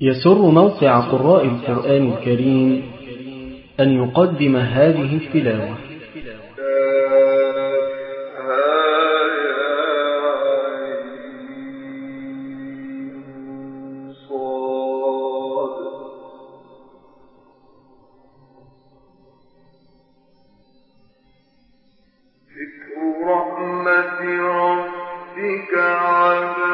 يسر موقع قراء القرآن الكريم أن يقدم هذه التلاوة. ذكر رحمة ربك عبده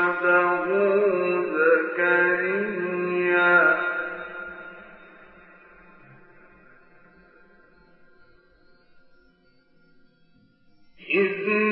إذ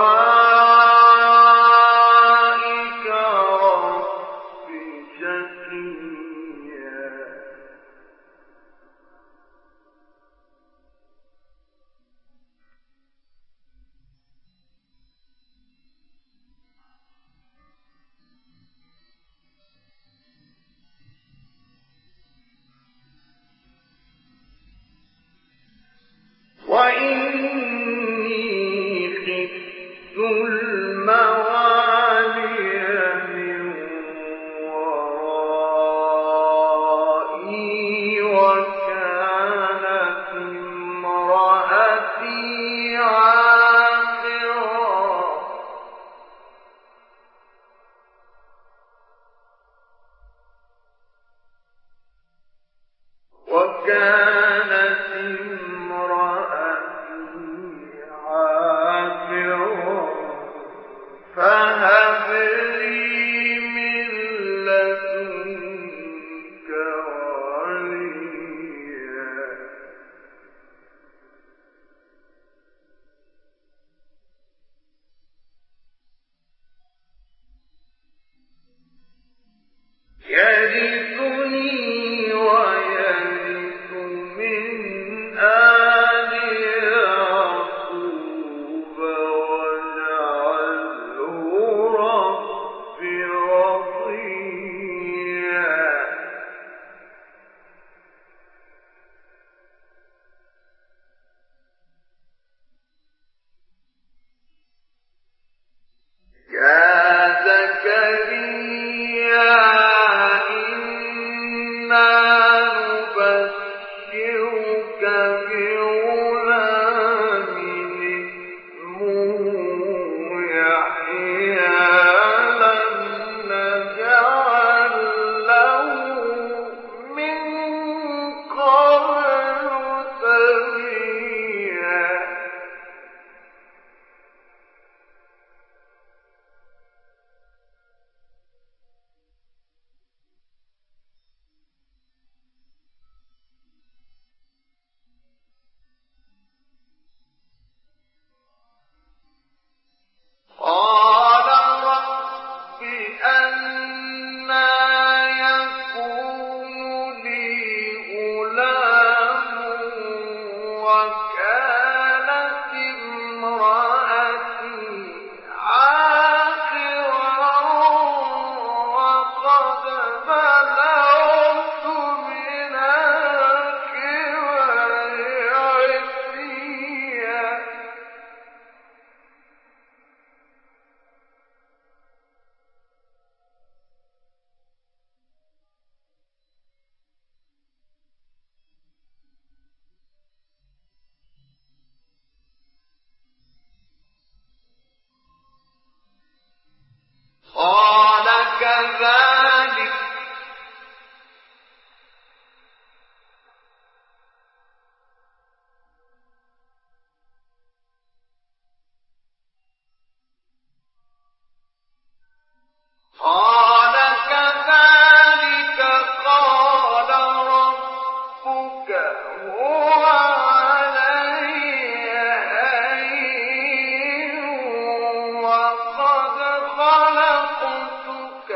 لقد خلقتك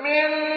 من